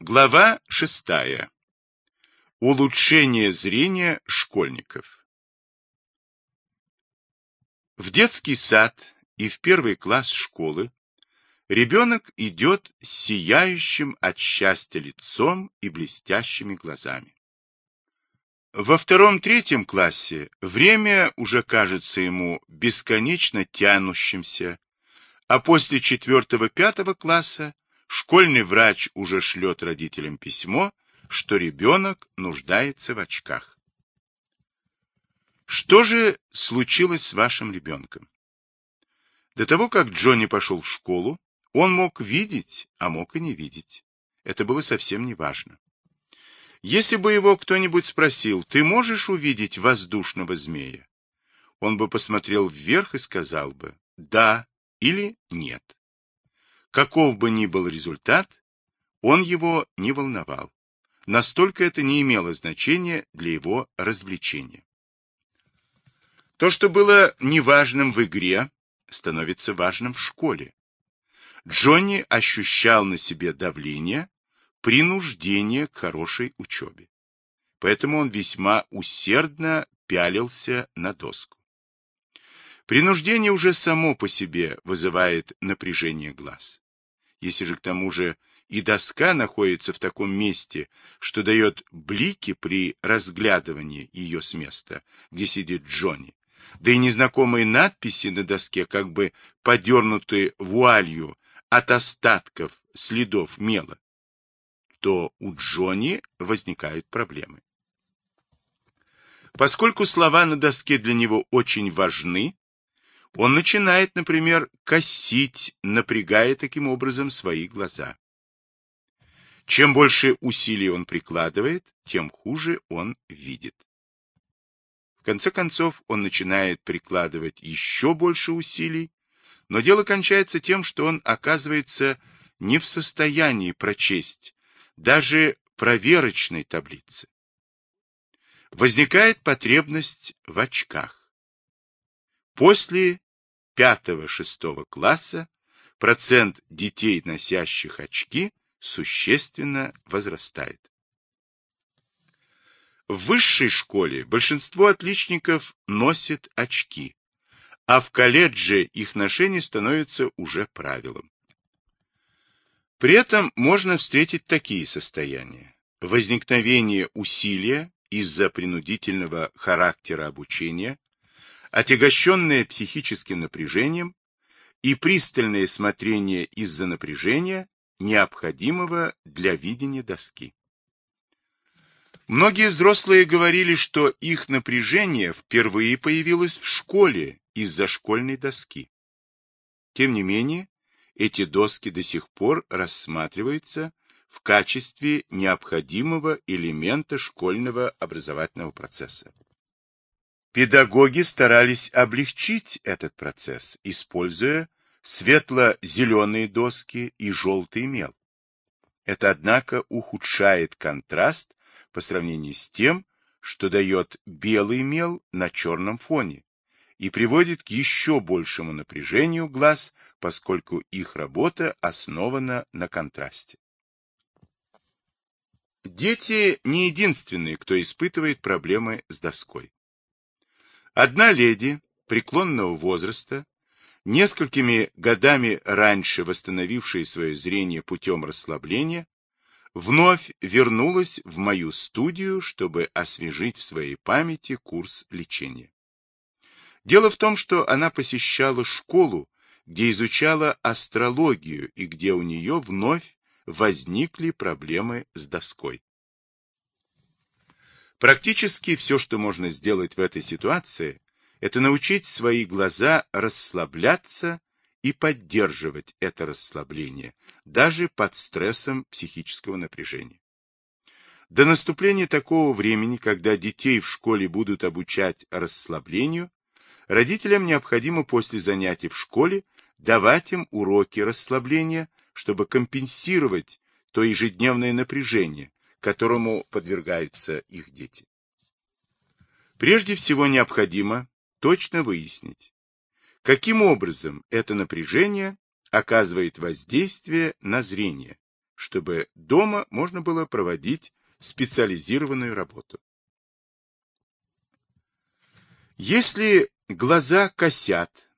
Глава шестая. Улучшение зрения школьников. В детский сад и в первый класс школы ребенок идет с сияющим от счастья лицом и блестящими глазами. Во втором-третьем классе время уже кажется ему бесконечно тянущимся, а после четвертого-пятого класса школьный врач уже шлет родителям письмо, что ребенок нуждается в очках. Что же случилось с вашим ребенком? До того, как Джонни пошел в школу, он мог видеть, а мог и не видеть. Это было совсем не важно. Если бы его кто-нибудь спросил, ты можешь увидеть воздушного змея? Он бы посмотрел вверх и сказал бы «да» или «нет». Каков бы ни был результат, он его не волновал. Настолько это не имело значения для его развлечения. То, что было неважным в игре, становится важным в школе. Джонни ощущал на себе давление, принуждение к хорошей учебе. Поэтому он весьма усердно пялился на доску. Принуждение уже само по себе вызывает напряжение глаз. Если же к тому же и доска находится в таком месте, что дает блики при разглядывании ее с места, где сидит Джонни, да и незнакомые надписи на доске как бы подернуты вуалью от остатков следов мела, то у Джонни возникают проблемы. Поскольку слова на доске для него очень важны, он начинает, например, косить, напрягая таким образом свои глаза. Чем больше усилий он прикладывает, тем хуже он видит. В конце концов, он начинает прикладывать еще больше усилий, но дело кончается тем, что он оказывается не в состоянии прочесть даже проверочной таблицы. Возникает потребность в очках. После пятого-шестого класса процент детей, носящих очки, существенно возрастает. В высшей школе большинство отличников носит очки, а в колледже их ношение становится уже правилом. При этом можно встретить такие состояния. Возникновение усилия из-за принудительного характера обучения, отягощенное психическим напряжением и пристальное смотрение из-за напряжения, необходимого для видения доски. Многие взрослые говорили, что их напряжение впервые появилось в школе из-за школьной доски. Тем не менее, эти доски до сих пор рассматриваются в качестве необходимого элемента школьного образовательного процесса. Педагоги старались облегчить этот процесс, используя светло-зеленые доски и желтый мел. Это, однако, ухудшает контраст по сравнению с тем, что дает белый мел на черном фоне и приводит к еще большему напряжению глаз, поскольку их работа основана на контрасте. Дети не единственные, кто испытывает проблемы с доской. Одна леди преклонного возраста, несколькими годами раньше восстановившая свое зрение путем расслабления, вновь вернулась в мою студию, чтобы освежить в своей памяти курс лечения. Дело в том, что она посещала школу, где изучала астрологию и где у нее вновь возникли проблемы с доской. Практически все, что можно сделать в этой ситуации, это научить свои глаза расслабляться и поддерживать это расслабление, даже под стрессом психического напряжения. До наступления такого времени, когда детей в школе будут обучать расслаблению, родителям необходимо после занятий в школе давать им уроки расслабления, чтобы компенсировать то ежедневное напряжение, которому подвергаются их дети. Прежде всего необходимо точно выяснить, каким образом это напряжение оказывает воздействие на зрение, чтобы дома можно было проводить специализированную работу. Если глаза косят,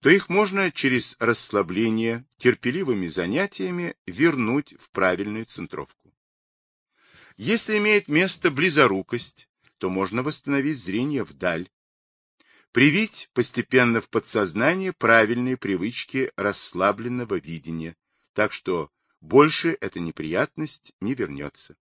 то их можно через расслабление терпеливыми занятиями вернуть в правильную центровку. Если имеет место близорукость, то можно восстановить зрение вдаль, привить постепенно в подсознание правильные привычки расслабленного видения, так что больше эта неприятность не вернется.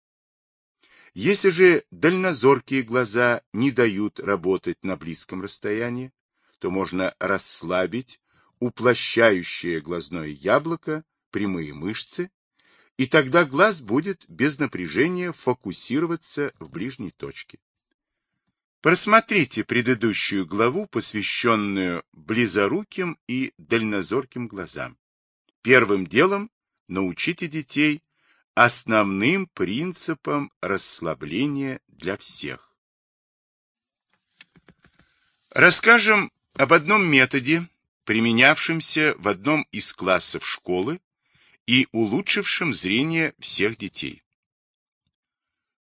Если же дальнозоркие глаза не дают работать на близком расстоянии, то можно расслабить уплощающее глазное яблоко, прямые мышцы, и тогда глаз будет без напряжения фокусироваться в ближней точке. Просмотрите предыдущую главу, посвященную близоруким и дальнозорким глазам. Первым делом научите детей основным принципам расслабления для всех. Расскажем об одном методе, применявшемся в одном из классов школы и улучшившем зрение всех детей.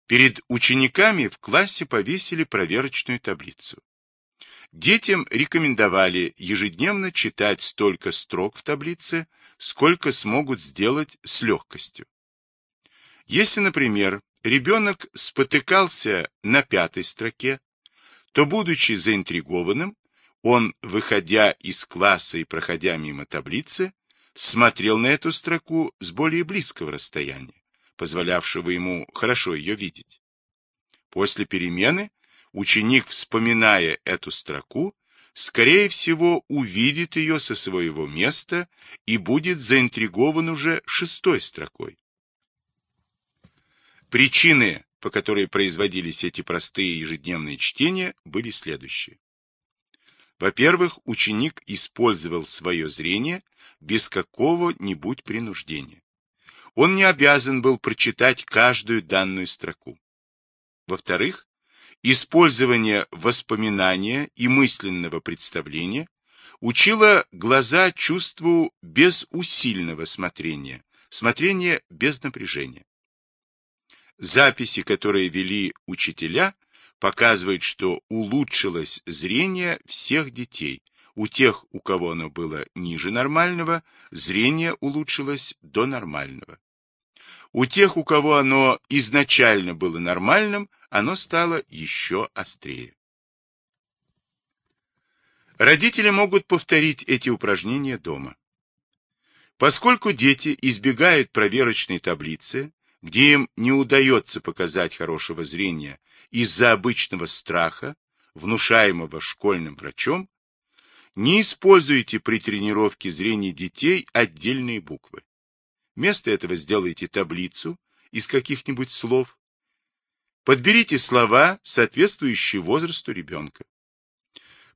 Перед учениками в классе повесили проверочную таблицу. Детям рекомендовали ежедневно читать столько строк в таблице, сколько смогут сделать с легкостью. Если, например, ребенок спотыкался на пятой строке, то, будучи заинтригованным, он, выходя из класса и проходя мимо таблицы, смотрел на эту строку с более близкого расстояния, позволявшего ему хорошо ее видеть. После перемены ученик, вспоминая эту строку, скорее всего увидит ее со своего места и будет заинтригован уже шестой строкой. Причины, по которой производились эти простые ежедневные чтения, были следующие. Во-первых, ученик использовал свое зрение без какого-нибудь принуждения. Он не обязан был прочитать каждую данную строку. Во-вторых, использование воспоминания и мысленного представления учило глаза чувству без усильного смотрения, смотрения без напряжения. Записи, которые вели учителя, показывают, что улучшилось зрение всех детей. У тех, у кого оно было ниже нормального, зрение улучшилось до нормального. У тех, у кого оно изначально было нормальным, оно стало еще острее. Родители могут повторить эти упражнения дома. Поскольку дети избегают проверочной таблицы, где им не удается показать хорошего зрения из-за обычного страха, внушаемого школьным врачом, не используйте при тренировке зрения детей отдельные буквы. Вместо этого сделайте таблицу из каких-нибудь слов. Подберите слова, соответствующие возрасту ребенка.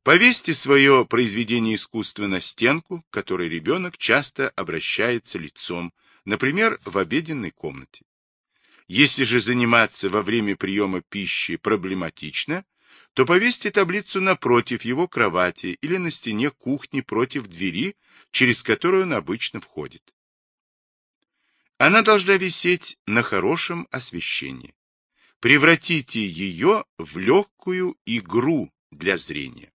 Повесьте свое произведение искусства на стенку, к которой ребенок часто обращается лицом, например, в обеденной комнате. Если же заниматься во время приема пищи проблематично, то повесьте таблицу напротив его кровати или на стене кухни против двери, через которую он обычно входит. Она должна висеть на хорошем освещении. Превратите ее в легкую игру для зрения.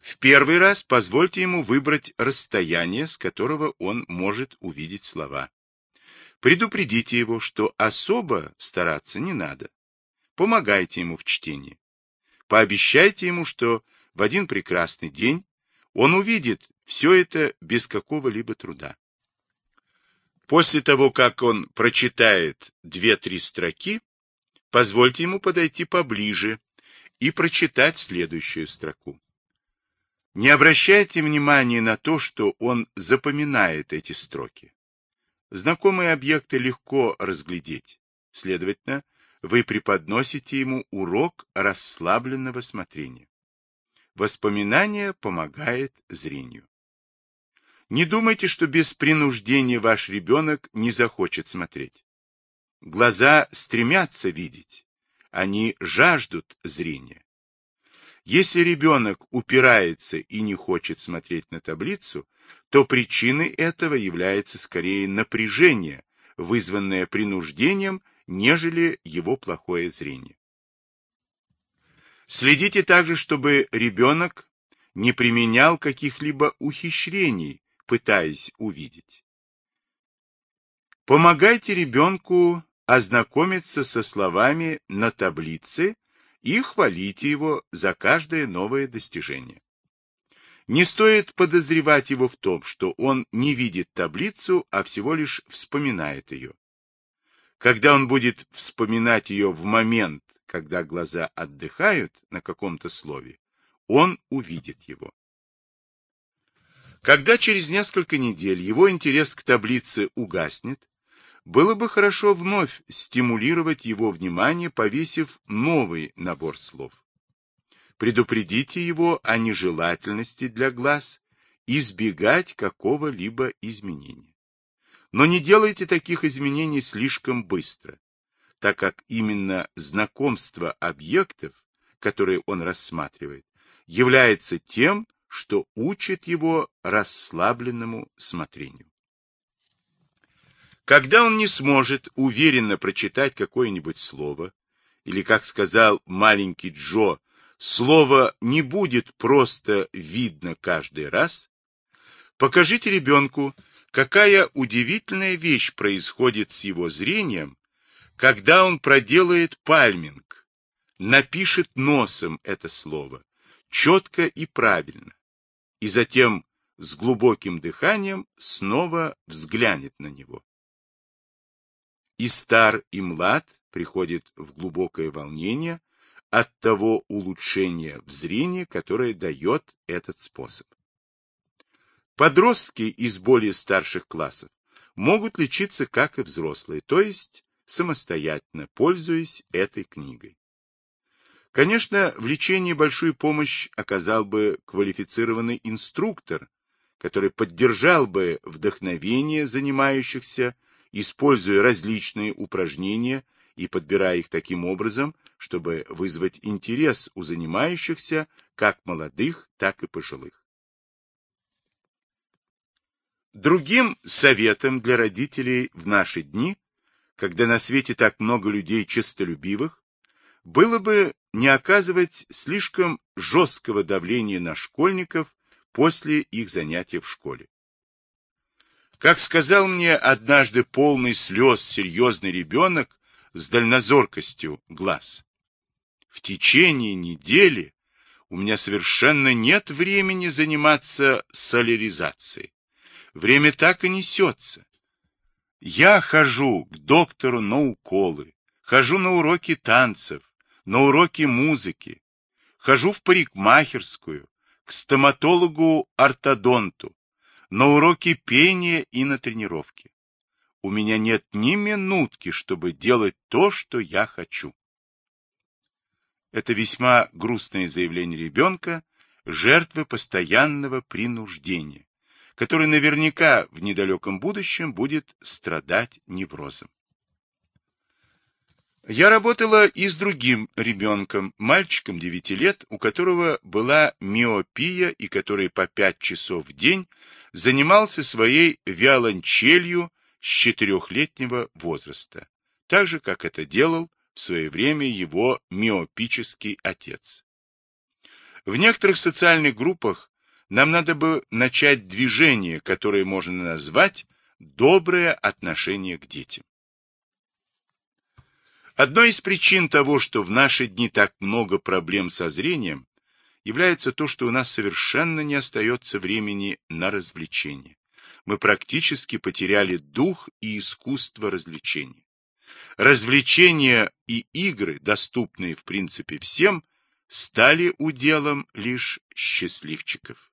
В первый раз позвольте ему выбрать расстояние, с которого он может увидеть слова. Предупредите его, что особо стараться не надо. Помогайте ему в чтении. Пообещайте ему, что в один прекрасный день он увидит все это без какого-либо труда. После того, как он прочитает две-три строки, позвольте ему подойти поближе и прочитать следующую строку. Не обращайте внимания на то, что он запоминает эти строки. Знакомые объекты легко разглядеть. Следовательно, вы преподносите ему урок расслабленного смотрения. Воспоминание помогает зрению. Не думайте, что без принуждения ваш ребенок не захочет смотреть. Глаза стремятся видеть, они жаждут зрения. Если ребенок упирается и не хочет смотреть на таблицу, то причиной этого является скорее напряжение, вызванное принуждением, нежели его плохое зрение. Следите также, чтобы ребенок не применял каких-либо ухищрений, пытаясь увидеть. Помогайте ребенку ознакомиться со словами на таблице и хвалите его за каждое новое достижение. Не стоит подозревать его в том, что он не видит таблицу, а всего лишь вспоминает ее. Когда он будет вспоминать ее в момент, когда глаза отдыхают на каком-то слове, он увидит его. Когда через несколько недель его интерес к таблице угаснет, было бы хорошо вновь стимулировать его внимание, повесив новый набор слов. Предупредите его о нежелательности для глаз избегать какого-либо изменения. Но не делайте таких изменений слишком быстро, так как именно знакомство объектов, которые он рассматривает, является тем, что учит его расслабленному смотрению. Когда он не сможет уверенно прочитать какое-нибудь слово, или, как сказал маленький Джо, слово не будет просто видно каждый раз, покажите ребенку, какая удивительная вещь происходит с его зрением, когда он проделает пальминг, напишет носом это слово, четко и правильно, и затем с глубоким дыханием снова взглянет на него. И стар, и млад приходит в глубокое волнение от того улучшения в зрении, которое дает этот способ. Подростки из более старших классов могут лечиться, как и взрослые, то есть самостоятельно, пользуясь этой книгой. Конечно, в лечении большую помощь оказал бы квалифицированный инструктор, который поддержал бы вдохновение занимающихся используя различные упражнения и подбирая их таким образом, чтобы вызвать интерес у занимающихся как молодых, так и пожилых. Другим советом для родителей в наши дни, когда на свете так много людей честолюбивых, было бы не оказывать слишком жесткого давления на школьников после их занятия в школе. Как сказал мне однажды полный слез серьезный ребенок с дальнозоркостью глаз, в течение недели у меня совершенно нет времени заниматься соляризацией. Время так и несется. Я хожу к доктору на уколы, хожу на уроки танцев, на уроки музыки, хожу в парикмахерскую, к стоматологу-ортодонту, на уроки пения и на тренировки. У меня нет ни минутки, чтобы делать то, что я хочу. Это весьма грустное заявление ребенка, жертвы постоянного принуждения, который наверняка в недалеком будущем будет страдать неврозом. Я работала и с другим ребенком, мальчиком 9 лет, у которого была миопия и который по 5 часов в день занимался своей виолончелью с четырехлетнего возраста, так же, как это делал в свое время его миопический отец. В некоторых социальных группах нам надо бы начать движение, которое можно назвать «доброе отношение к детям». Одной из причин того, что в наши дни так много проблем со зрением, является то, что у нас совершенно не остается времени на развлечения. Мы практически потеряли дух и искусство развлечения. Развлечения и игры, доступные в принципе всем, стали уделом лишь счастливчиков.